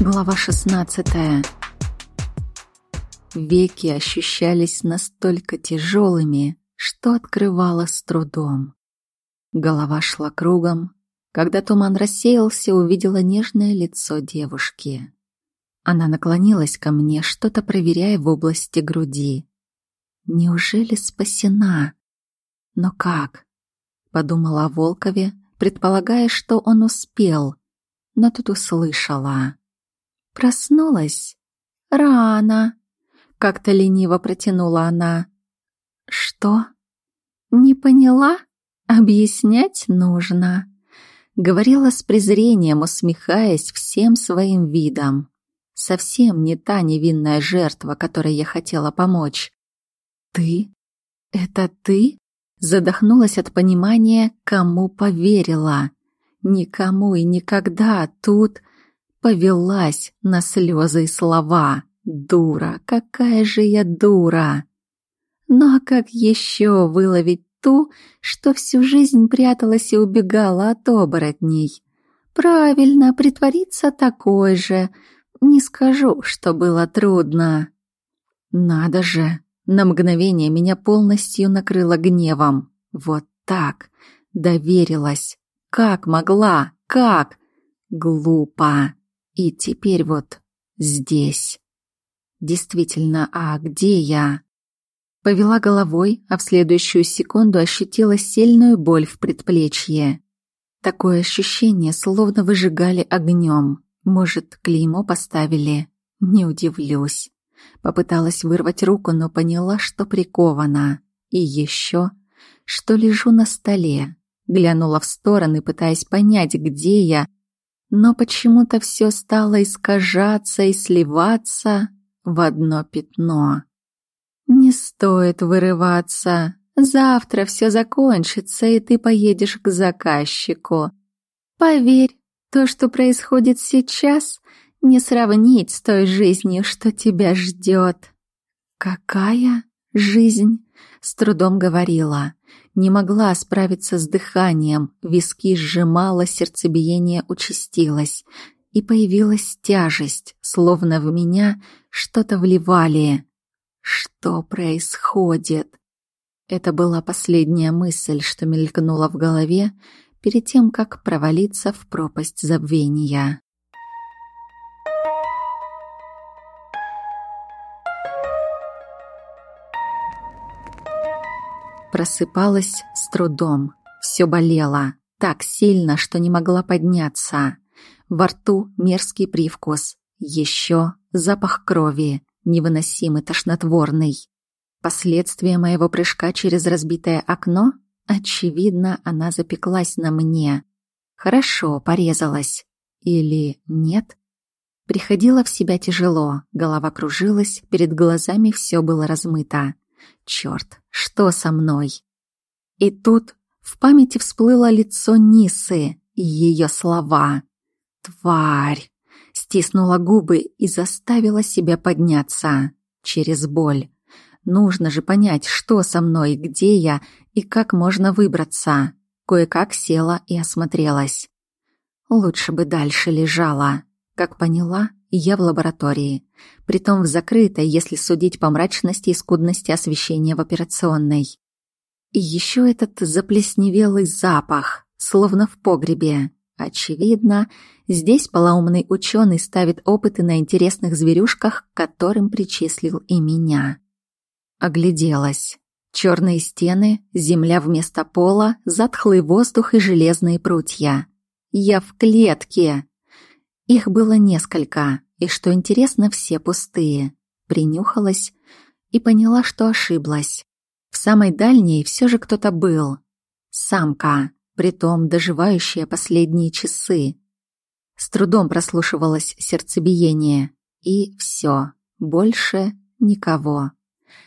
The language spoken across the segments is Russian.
Глава 16. Веки ощущались настолько тяжелыми, что открывала с трудом. Голова шла кругом. Когда туман рассеялся, увидела нежное лицо девушки. Она наклонилась ко мне, что-то проверяя в области груди. Неужели спасена? Но как? Подумала о Волкове, предполагая, что он успел, но тут услышала. Проснулась? Рано. Как-то лениво протянула она. Что? Не поняла? Объяснять нужно. Говорила с презрением, усмехаясь всем своим видом. Совсем не та невинная жертва, которой я хотела помочь. Ты? Это ты? Задохнулась от понимания, кому поверила. Никому и никогда тут повелась на слезы и слова. Дура, какая же я дура! Ну а как еще выловить ту, что всю жизнь пряталась и убегала от оборотней? Правильно, притвориться такой же. Не скажу, что было трудно. Надо же, на мгновение меня полностью накрыло гневом. Вот так. Доверилась. Как могла? Как? Глупо. И теперь вот здесь. Действительно, а где я? Повела головой, а в следующую секунду ощутила сильную боль в предплечье. Такое ощущение, словно выжигали огнем. Может, клеймо поставили? Не удивлюсь. Попыталась вырвать руку, но поняла, что прикована. И еще, что лежу на столе. Глянула в стороны, пытаясь понять, где я, но почему-то все стало искажаться и сливаться в одно пятно. Не стоит вырываться. Завтра все закончится, и ты поедешь к заказчику. Поверь, то, что происходит сейчас, не сравнить с той жизнью, что тебя ждет. Какая жизнь? С трудом говорила. Не могла справиться с дыханием, виски сжимало, сердцебиение участилось. И появилась тяжесть, словно в меня что-то вливали. Что происходит? Это была последняя мысль, что мелькнула в голове перед тем, как провалиться в пропасть забвения. Просыпалась с трудом. Все болело. Так сильно, что не могла подняться. Во рту мерзкий привкус. Еще запах крови, невыносимый, тошнотворный. Последствия моего прыжка через разбитое окно? Очевидно, она запеклась на мне. Хорошо, порезалась. Или нет? Приходила в себя тяжело, голова кружилась, перед глазами все было размыто. Черт, что со мной? И тут в памяти всплыло лицо Нисы и ее слова. «Тварь!» Стиснула губы и заставила себя подняться. Через боль. Нужно же понять, что со мной, где я и как можно выбраться. Кое-как села и осмотрелась. Лучше бы дальше лежала. Как поняла, я в лаборатории. Притом в закрытой, если судить по мрачности и скудности освещения в операционной. И еще этот заплесневелый запах, словно в погребе. Очевидно, здесь полоумный ученый ставит опыты на интересных зверюшках, которым причислил и меня. Огляделась. Черные стены, земля вместо пола, затхлый воздух и железные прутья. Я в клетке. Их было несколько, и, что интересно, все пустые. Принюхалась и поняла, что ошиблась. В самой дальней все же кто-то был. Самка, притом доживающая последние часы. С трудом прослушивалось сердцебиение. И все, больше никого.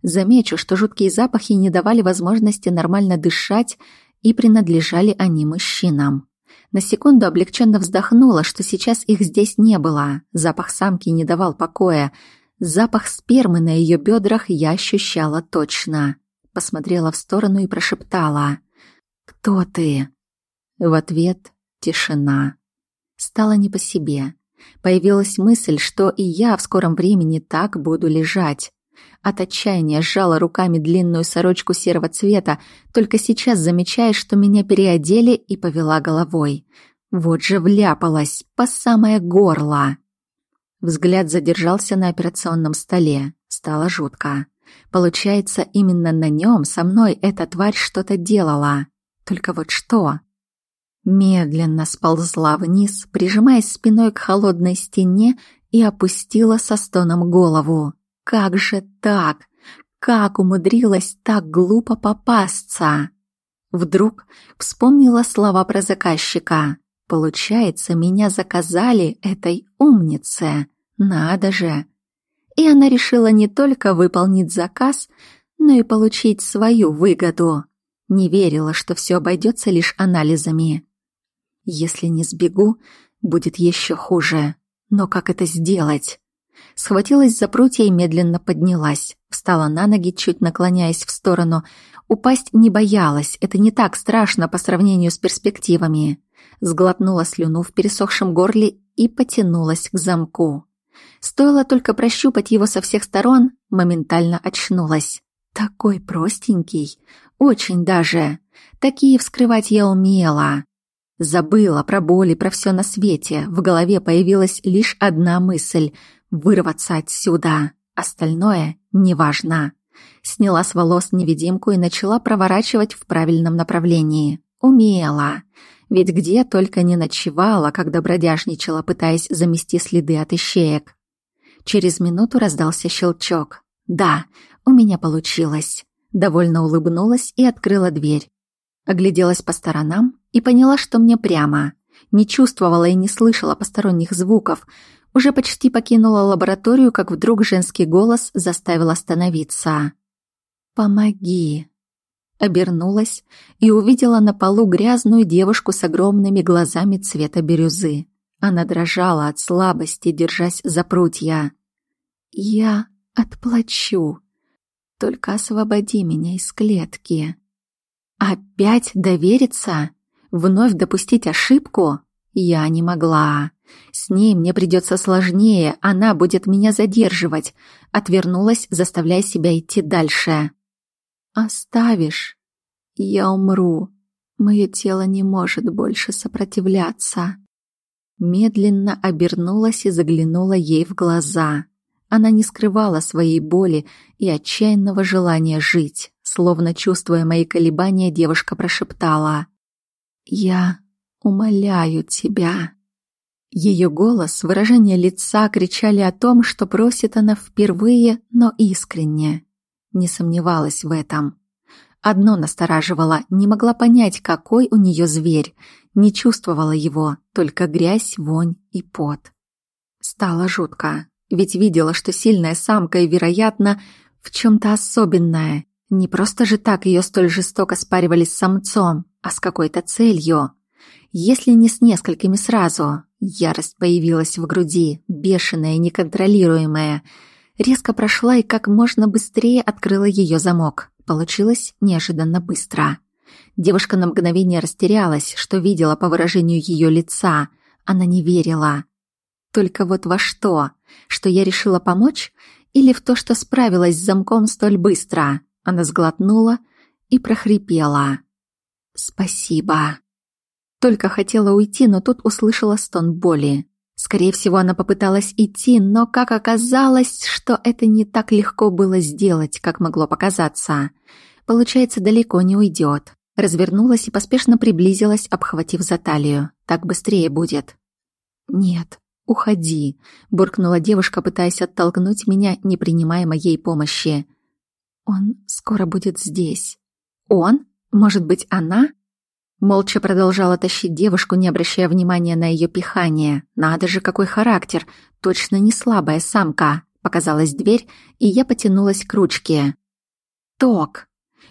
Замечу, что жуткие запахи не давали возможности нормально дышать, и принадлежали они мужчинам. На секунду облегченно вздохнула, что сейчас их здесь не было. Запах самки не давал покоя. Запах спермы на ее бедрах я ощущала точно. Посмотрела в сторону и прошептала. «Кто ты?» В ответ тишина. Стало не по себе. Появилась мысль, что и я в скором времени так буду лежать. От отчаяния сжала руками длинную сорочку серого цвета, только сейчас замечая, что меня переодели и повела головой. Вот же вляпалась, по самое горло. Взгляд задержался на операционном столе. Стало жутко. Получается, именно на нем со мной эта тварь что-то делала. Только вот что? Медленно сползла вниз, прижимаясь спиной к холодной стене и опустила со стоном голову. Как же так? Как умудрилась так глупо попасться? Вдруг вспомнила слова про заказчика. Получается, меня заказали этой умнице. Надо же. И она решила не только выполнить заказ, но и получить свою выгоду. Не верила, что все обойдется лишь анализами. Если не сбегу, будет еще хуже. Но как это сделать? Схватилась за прутья и медленно поднялась. Встала на ноги, чуть наклоняясь в сторону. Упасть не боялась, это не так страшно по сравнению с перспективами. Сглотнула слюну в пересохшем горле и потянулась к замку. Стоило только прощупать его со всех сторон, моментально очнулась. Такой простенький, очень даже. Такие вскрывать я умела. Забыла про боли, про все на свете. В голове появилась лишь одна мысль — вырваться отсюда. Остальное неважно. Сняла с волос невидимку и начала проворачивать в правильном направлении. Умела. Ведь где только не ночевала, когда бродяжничала, пытаясь замести следы от ищеек. Через минуту раздался щелчок. Да, у меня получилось. Довольно улыбнулась и открыла дверь. Огляделась по сторонам и поняла, что мне прямо. Не чувствовала и не слышала посторонних звуков, уже почти покинула лабораторию, как вдруг женский голос заставил остановиться. «Помоги!» Обернулась и увидела на полу грязную девушку с огромными глазами цвета бирюзы. Она дрожала от слабости, держась за прутья. «Я отплачу. Только освободи меня из клетки». «Опять довериться? Вновь допустить ошибку?» Я не могла. С ней мне придется сложнее, она будет меня задерживать. Отвернулась, заставляя себя идти дальше. Оставишь? Я умру. Мое тело не может больше сопротивляться. Медленно обернулась и заглянула ей в глаза. Она не скрывала своей боли и отчаянного желания жить. Словно чувствуя мои колебания, девушка прошептала. «Я умоляю тебя». Ее голос, выражение лица кричали о том, что просит она впервые, но искренне. Не сомневалась в этом. Одно настораживало, не могла понять, какой у нее зверь. Не чувствовала его, только грязь, вонь и пот. Стало жутко, ведь видела, что сильная самка и, вероятно, в чем-то особенное. Не просто же так ее столь жестоко спаривали с самцом, а с какой-то целью если не с несколькими сразу. Ярость появилась в груди, бешеная, неконтролируемая. Резко прошла и как можно быстрее открыла ее замок. Получилось неожиданно быстро. Девушка на мгновение растерялась, что видела по выражению ее лица. Она не верила. Только вот во что? Что я решила помочь? Или в то, что справилась с замком столь быстро? Она сглотнула и прохрипела. «Спасибо». Только хотела уйти, но тут услышала стон боли. Скорее всего, она попыталась идти, но как оказалось, что это не так легко было сделать, как могло показаться. Получается, далеко не уйдет. Развернулась и поспешно приблизилась, обхватив за талию. Так быстрее будет. «Нет, уходи», — буркнула девушка, пытаясь оттолкнуть меня, не принимая моей помощи. «Он скоро будет здесь». «Он? Может быть, она?» Молча продолжала тащить девушку, не обращая внимания на ее пихание. Надо же, какой характер! Точно не слабая самка. Показалась дверь, и я потянулась к ручке. Ток!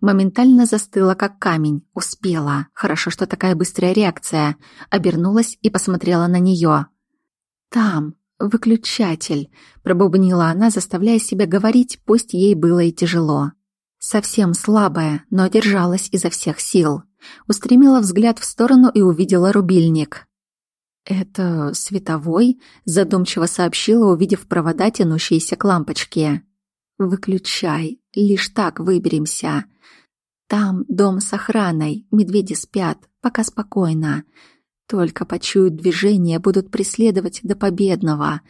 Моментально застыла, как камень. Успела. Хорошо, что такая быстрая реакция. Обернулась и посмотрела на нее. «Там, выключатель», — пробубнила она, заставляя себя говорить, пусть ей было и тяжело. Совсем слабая, но держалась изо всех сил. Устремила взгляд в сторону и увидела рубильник. «Это световой?» — задумчиво сообщила, увидев провода, тянущиеся к лампочке. «Выключай, лишь так выберемся. Там дом с охраной, медведи спят, пока спокойно. Только почуют движение, будут преследовать до победного.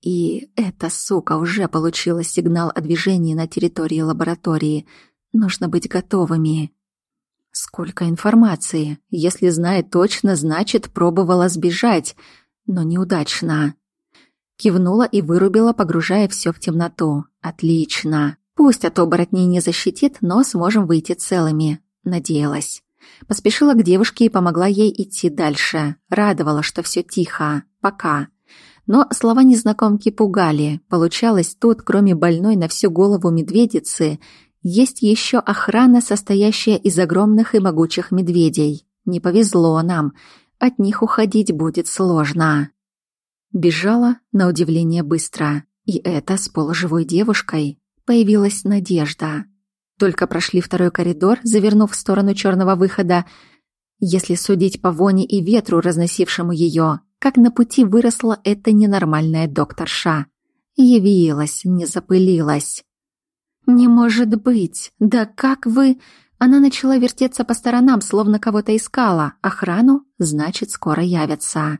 И эта сука уже получила сигнал о движении на территории лаборатории. Нужно быть готовыми». Сколько информации. Если знает точно, значит, пробовала сбежать, но неудачно. Кивнула и вырубила, погружая все в темноту. Отлично. Пусть от оборотней не защитит, но сможем выйти целыми. Надеялась. Поспешила к девушке и помогла ей идти дальше. Радовала, что все тихо. Пока. Но слова незнакомки пугали. Получалось, тут, кроме больной на всю голову медведицы, есть еще охрана, состоящая из огромных и могучих медведей. Не повезло нам. От них уходить будет сложно. Бежала, на удивление, быстро. И это с полуживой девушкой. Появилась надежда. Только прошли второй коридор, завернув в сторону черного выхода. Если судить по воне и ветру, разносившему ее, как на пути выросла эта ненормальная докторша. Явилась, не запылилась. «Не может быть! Да как вы...» Она начала вертеться по сторонам, словно кого-то искала. Охрану, значит, скоро явятся.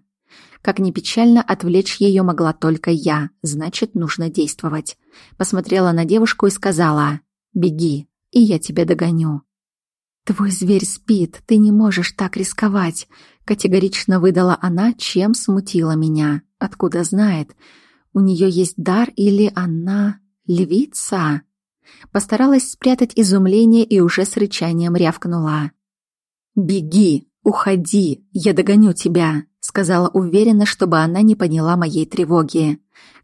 Как ни печально, отвлечь ее могла только я, значит, нужно действовать. Посмотрела на девушку и сказала «Беги, и я тебя догоню». «Твой зверь спит, ты не можешь так рисковать», — категорично выдала она, чем смутила меня. Откуда знает? У нее есть дар или она львица? Постаралась спрятать изумление и уже с рычанием рявкнула. «Беги, уходи, я догоню тебя», — сказала уверенно, чтобы она не поняла моей тревоги.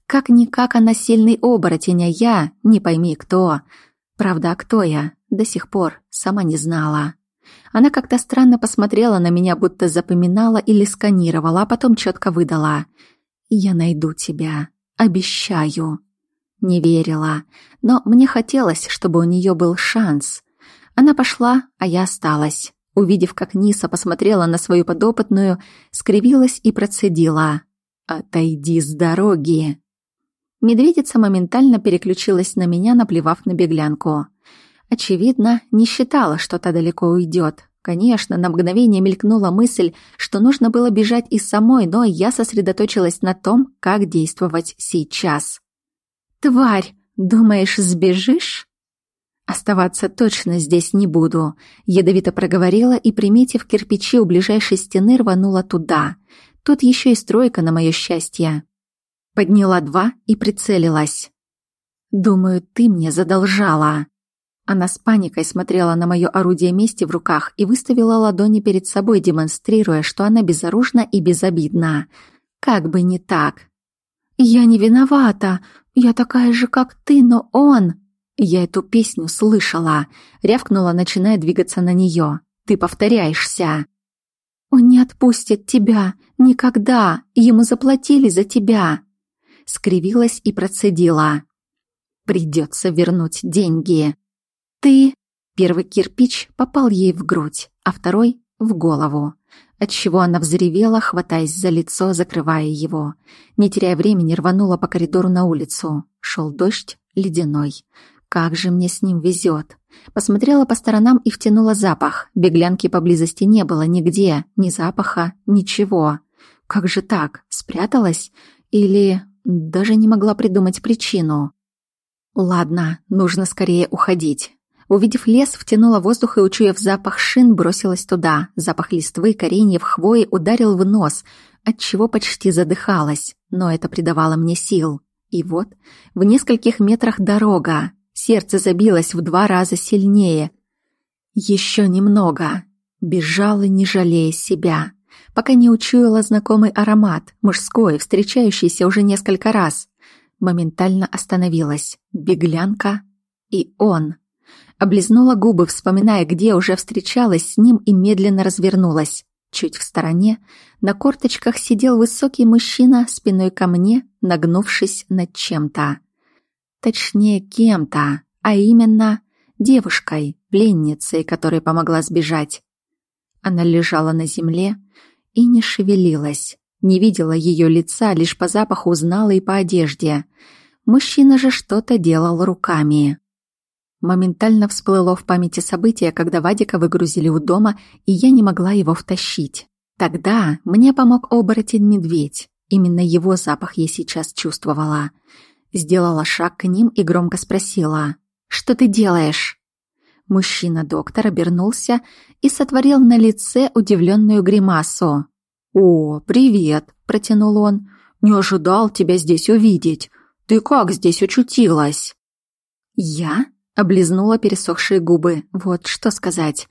Как-никак она сильный оборотень, а я, не пойми кто. Правда, а кто я, до сих пор сама не знала. Она как-то странно посмотрела на меня, будто запоминала или сканировала, а потом четко выдала. «Я найду тебя. Обещаю». Не верила, но мне хотелось, чтобы у нее был шанс. Она пошла, а я осталась. Увидев, как Ниса посмотрела на свою подопытную, скривилась и процедила. «Отойди с дороги!» Медведица моментально переключилась на меня, наплевав на беглянку. Очевидно, не считала, что та далеко уйдет. Конечно, на мгновение мелькнула мысль, что нужно было бежать и самой, но я сосредоточилась на том, как действовать сейчас. «Тварь! Думаешь, сбежишь?» «Оставаться точно здесь не буду», — ядовито проговорила и, приметив кирпичи у ближайшей стены, рванула туда. Тут еще и стройка, на мое счастье. Подняла два и прицелилась. «Думаю, ты мне задолжала». Она с паникой смотрела на мое орудие мести в руках и выставила ладони перед собой, демонстрируя, что она безоружна и безобидна. Как бы не так. «Я не виновата», «Я такая же, как ты, но он...» Я эту песню слышала, рявкнула, начиная двигаться на нее. «Ты повторяешься!» «Он не отпустит тебя! Никогда! Ему заплатили за тебя!» Скривилась и процедила. «Придется вернуть деньги!» «Ты...» Первый кирпич попал ей в грудь, а второй — в голову отчего она взревела, хватаясь за лицо, закрывая его. Не теряя времени, рванула по коридору на улицу. Шел дождь ледяной. Как же мне с ним везет. Посмотрела по сторонам и втянула запах. Беглянки поблизости не было нигде, ни запаха, ничего. Как же так? Спряталась? Или даже не могла придумать причину? Ладно, нужно скорее уходить. Увидев лес, втянула воздух и, учуяв запах шин, бросилась туда. Запах листвы, кореньев, хвои ударил в нос, отчего почти задыхалась, но это придавало мне сил. И вот, в нескольких метрах дорога. Сердце забилось в два раза сильнее. Еще немного. Бежала, не жалея себя, пока не учуяла знакомый аромат, мужской, встречающийся уже несколько раз. Моментально остановилась. Беглянка и он — Облизнула губы, вспоминая, где уже встречалась с ним и медленно развернулась. Чуть в стороне, на корточках сидел высокий мужчина спиной ко мне, нагнувшись над чем-то. Точнее, кем-то, а именно девушкой, пленницей, которой помогла сбежать. Она лежала на земле и не шевелилась. Не видела ее лица, лишь по запаху узнала и по одежде. Мужчина же что-то делал руками. Моментально всплыло в памяти событие, когда Вадика выгрузили у дома, и я не могла его втащить. Тогда мне помог оборотень-медведь. Именно его запах я сейчас чувствовала. Сделала шаг к ним и громко спросила. «Что ты делаешь?» Мужчина-доктор обернулся и сотворил на лице удивленную гримасу. «О, привет!» – протянул он. «Не ожидал тебя здесь увидеть. Ты как здесь очутилась?» «Я?» Облизнула пересохшие губы. Вот что сказать.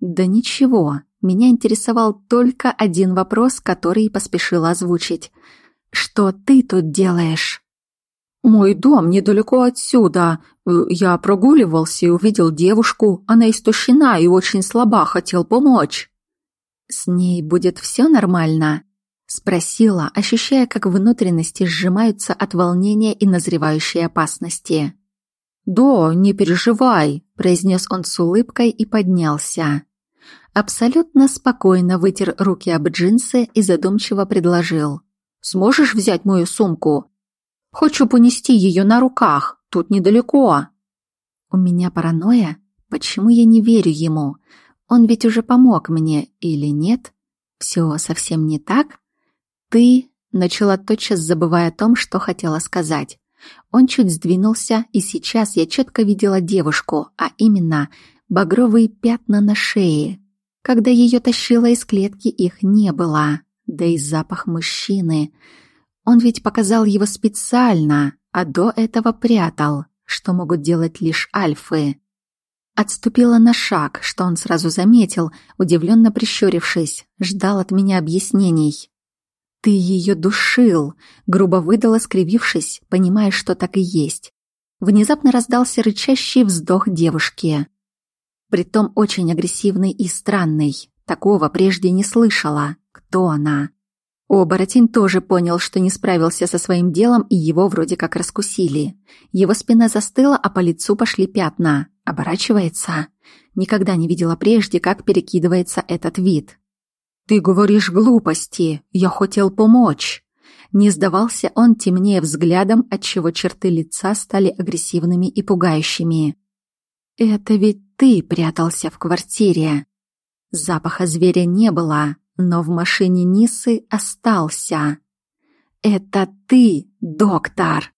Да ничего. Меня интересовал только один вопрос, который поспешила озвучить. Что ты тут делаешь? Мой дом недалеко отсюда. Я прогуливался и увидел девушку. Она истощена и очень слаба, хотел помочь. С ней будет все нормально? Спросила, ощущая, как внутренности сжимаются от волнения и назревающей опасности. «Да, не переживай», — произнес он с улыбкой и поднялся. Абсолютно спокойно вытер руки об джинсы и задумчиво предложил. «Сможешь взять мою сумку? Хочу понести ее на руках, тут недалеко». «У меня паранойя? Почему я не верю ему? Он ведь уже помог мне, или нет? Все совсем не так? Ты...» — начала тотчас, забывая о том, что хотела сказать. Он чуть сдвинулся, и сейчас я четко видела девушку, а именно багровые пятна на шее. Когда ее тащило из клетки, их не было. Да и запах мужчины. Он ведь показал его специально, а до этого прятал, что могут делать лишь альфы. Отступила на шаг, что он сразу заметил, удивленно прищурившись, ждал от меня объяснений. «Ты ее душил!» — грубо выдала, скривившись, понимая, что так и есть. Внезапно раздался рычащий вздох девушки. Притом очень агрессивный и странный. Такого прежде не слышала. Кто она? Оборотень тоже понял, что не справился со своим делом, и его вроде как раскусили. Его спина застыла, а по лицу пошли пятна. Оборачивается. Никогда не видела прежде, как перекидывается этот вид. «Ты говоришь глупости, я хотел помочь». Не сдавался он темнее взглядом, отчего черты лица стали агрессивными и пугающими. «Это ведь ты прятался в квартире». Запаха зверя не было, но в машине Нисы остался. «Это ты, доктор!»